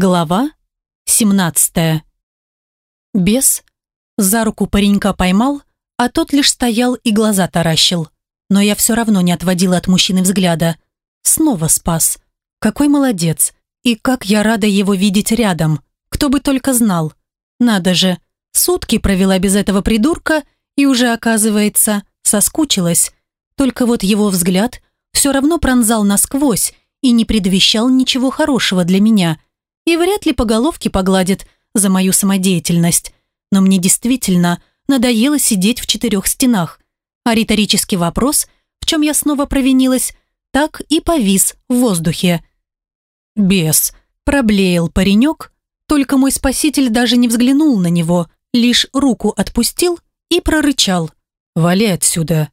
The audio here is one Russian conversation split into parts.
Глава 17 Бес за руку паренька поймал, а тот лишь стоял и глаза таращил. Но я все равно не отводила от мужчины взгляда. Снова спас. Какой молодец. И как я рада его видеть рядом. Кто бы только знал. Надо же, сутки провела без этого придурка и уже, оказывается, соскучилась. Только вот его взгляд все равно пронзал насквозь и не предвещал ничего хорошего для меня – и вряд ли по головке погладит за мою самодеятельность. Но мне действительно надоело сидеть в четырех стенах. А риторический вопрос, в чем я снова провинилась, так и повис в воздухе. «Бес», – проблеял паренек, только мой спаситель даже не взглянул на него, лишь руку отпустил и прорычал. «Вали отсюда».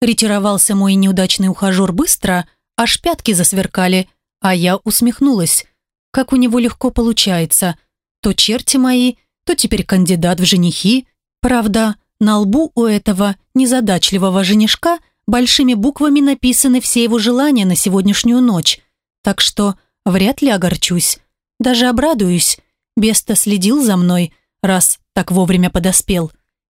Ретировался мой неудачный ухажер быстро, аж пятки засверкали, а я усмехнулась как у него легко получается. То черти мои, то теперь кандидат в женихи. Правда, на лбу у этого незадачливого женишка большими буквами написаны все его желания на сегодняшнюю ночь. Так что вряд ли огорчусь. Даже обрадуюсь. Беста следил за мной, раз так вовремя подоспел.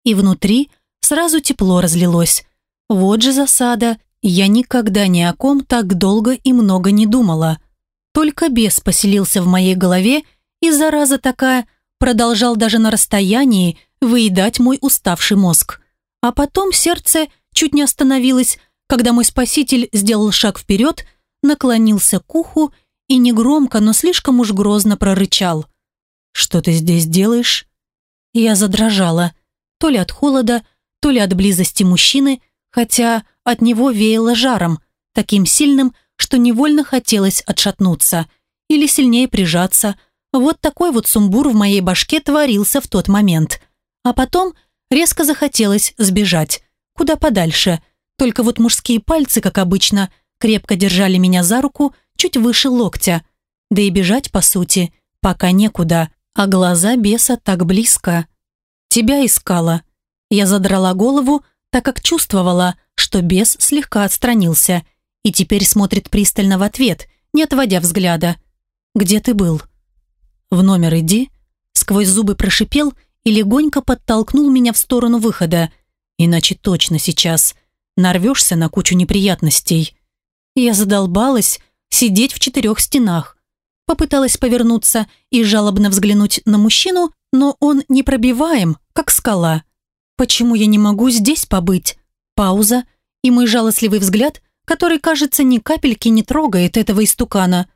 И внутри сразу тепло разлилось. Вот же засада. Я никогда ни о ком так долго и много не думала. Только бес поселился в моей голове, и зараза такая продолжал даже на расстоянии выедать мой уставший мозг. А потом сердце чуть не остановилось, когда мой спаситель сделал шаг вперед, наклонился к уху и негромко, но слишком уж грозно прорычал. «Что ты здесь делаешь?» Я задрожала, то ли от холода, то ли от близости мужчины, хотя от него веяло жаром, таким сильным, что невольно хотелось отшатнуться или сильнее прижаться. Вот такой вот сумбур в моей башке творился в тот момент. А потом резко захотелось сбежать. Куда подальше. Только вот мужские пальцы, как обычно, крепко держали меня за руку чуть выше локтя. Да и бежать, по сути, пока некуда. А глаза беса так близко. Тебя искала. Я задрала голову, так как чувствовала, что бес слегка отстранился – и теперь смотрит пристально в ответ, не отводя взгляда. «Где ты был?» «В номер иди», сквозь зубы прошипел и легонько подтолкнул меня в сторону выхода. «Иначе точно сейчас нарвешься на кучу неприятностей». Я задолбалась сидеть в четырех стенах. Попыталась повернуться и жалобно взглянуть на мужчину, но он непробиваем, как скала. Почему я не могу здесь побыть? Пауза, и мой жалостливый взгляд который, кажется, ни капельки не трогает этого истукана.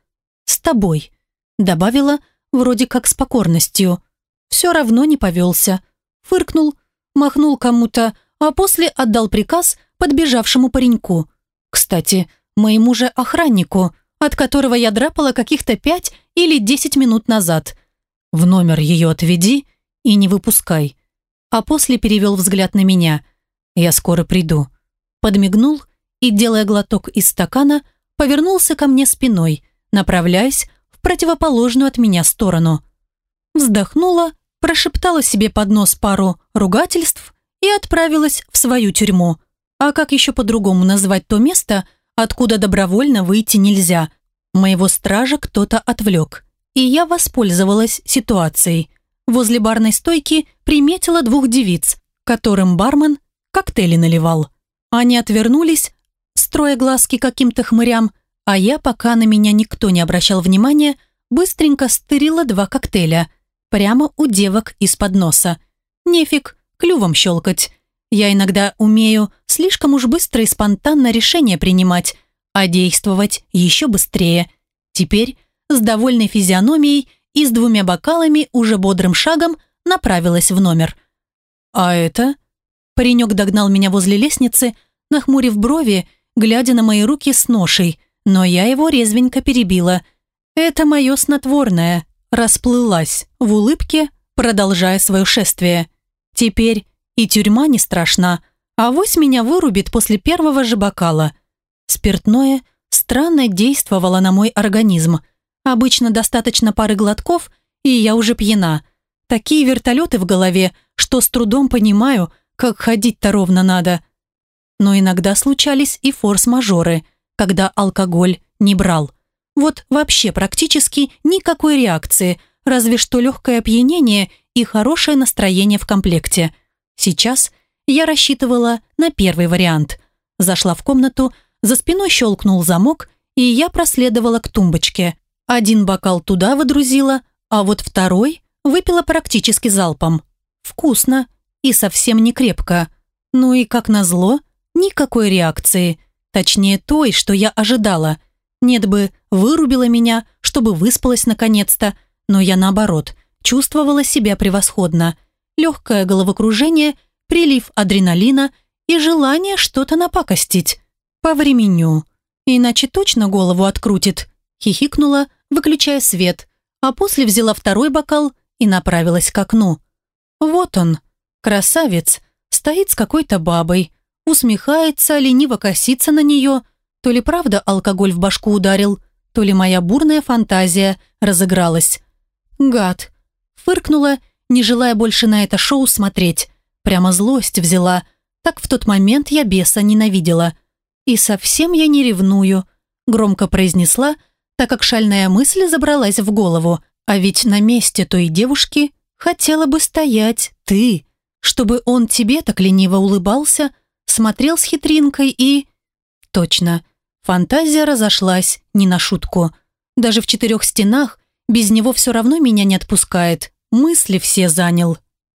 «С тобой», — добавила, вроде как с покорностью. Все равно не повелся. Фыркнул, махнул кому-то, а после отдал приказ подбежавшему пареньку. Кстати, моему же охраннику, от которого я драпала каких-то пять или десять минут назад. В номер ее отведи и не выпускай. А после перевел взгляд на меня. Я скоро приду. Подмигнул и, делая глоток из стакана, повернулся ко мне спиной, направляясь в противоположную от меня сторону. Вздохнула, прошептала себе под нос пару ругательств и отправилась в свою тюрьму. А как еще по-другому назвать то место, откуда добровольно выйти нельзя? Моего стража кто-то отвлек, и я воспользовалась ситуацией. Возле барной стойки приметила двух девиц, которым бармен коктейли наливал. Они отвернулись, строя глазки каким-то хмырям, а я, пока на меня никто не обращал внимания, быстренько стырила два коктейля прямо у девок из-под носа. Нефиг клювом щелкать. Я иногда умею слишком уж быстро и спонтанно решения принимать, а действовать еще быстрее. Теперь с довольной физиономией и с двумя бокалами уже бодрым шагом направилась в номер. «А это?» Паренек догнал меня возле лестницы, нахмурив брови глядя на мои руки с ношей, но я его резвенько перебила. Это мое снотворное. Расплылась в улыбке, продолжая свое шествие. Теперь и тюрьма не страшна, а вось меня вырубит после первого же бокала. Спиртное странно действовало на мой организм. Обычно достаточно пары глотков, и я уже пьяна. Такие вертолеты в голове, что с трудом понимаю, как ходить-то ровно надо – но иногда случались и форс-мажоры, когда алкоголь не брал. Вот вообще практически никакой реакции, разве что легкое опьянение и хорошее настроение в комплекте. Сейчас я рассчитывала на первый вариант. Зашла в комнату, за спиной щелкнул замок, и я проследовала к тумбочке. Один бокал туда водрузила, а вот второй выпила практически залпом. Вкусно и совсем не крепко. Ну и, как назло, никакой реакции. Точнее, той, что я ожидала. Нет бы, вырубила меня, чтобы выспалась наконец-то, но я наоборот, чувствовала себя превосходно. Легкое головокружение, прилив адреналина и желание что-то напакостить. По времени. Иначе точно голову открутит. Хихикнула, выключая свет, а после взяла второй бокал и направилась к окну. Вот он, красавец, стоит с какой-то бабой, усмехается, лениво косится на нее, то ли правда алкоголь в башку ударил, то ли моя бурная фантазия разыгралась. Гад. Фыркнула, не желая больше на это шоу смотреть. Прямо злость взяла. Так в тот момент я беса ненавидела. И совсем я не ревную, громко произнесла, так как шальная мысль забралась в голову. А ведь на месте той девушки хотела бы стоять ты, чтобы он тебе так лениво улыбался, смотрел с хитринкой и... Точно, фантазия разошлась не на шутку. Даже в четырех стенах без него все равно меня не отпускает. Мысли все занял.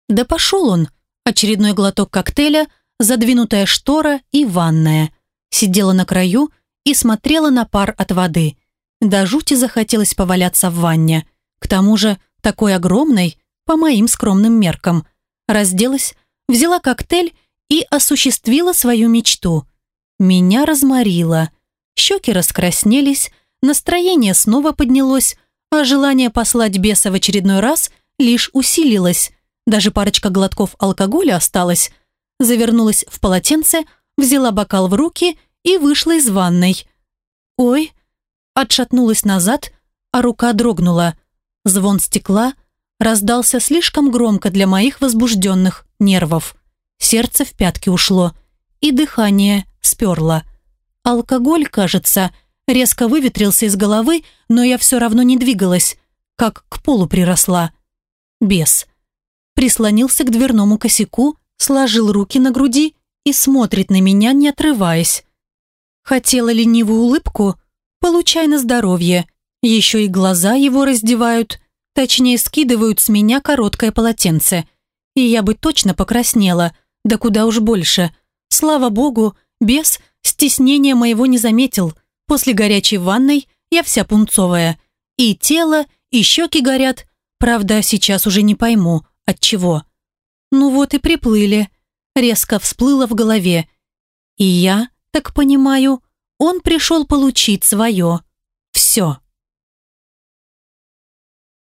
Да пошел он. Очередной глоток коктейля, задвинутая штора и ванная. Сидела на краю и смотрела на пар от воды. До жути захотелось поваляться в ванне. К тому же такой огромной, по моим скромным меркам. Разделась, взяла коктейль и осуществила свою мечту. Меня разморило. Щеки раскраснелись, настроение снова поднялось, а желание послать беса в очередной раз лишь усилилось. Даже парочка глотков алкоголя осталась. Завернулась в полотенце, взяла бокал в руки и вышла из ванной. «Ой!» Отшатнулась назад, а рука дрогнула. Звон стекла раздался слишком громко для моих возбужденных нервов. Сердце в пятки ушло, и дыхание сперло. Алкоголь, кажется, резко выветрился из головы, но я все равно не двигалась, как к полу приросла. Бес. Прислонился к дверному косяку, сложил руки на груди и смотрит на меня, не отрываясь. Хотела ленивую улыбку? Получай на здоровье. Еще и глаза его раздевают, точнее скидывают с меня короткое полотенце. И я бы точно покраснела, да куда уж больше. Слава богу, бес стеснения моего не заметил. После горячей ванной я вся пунцовая. И тело, и щеки горят. Правда, сейчас уже не пойму, от чего. Ну вот и приплыли. Резко всплыло в голове. И я, так понимаю, он пришел получить свое. Все.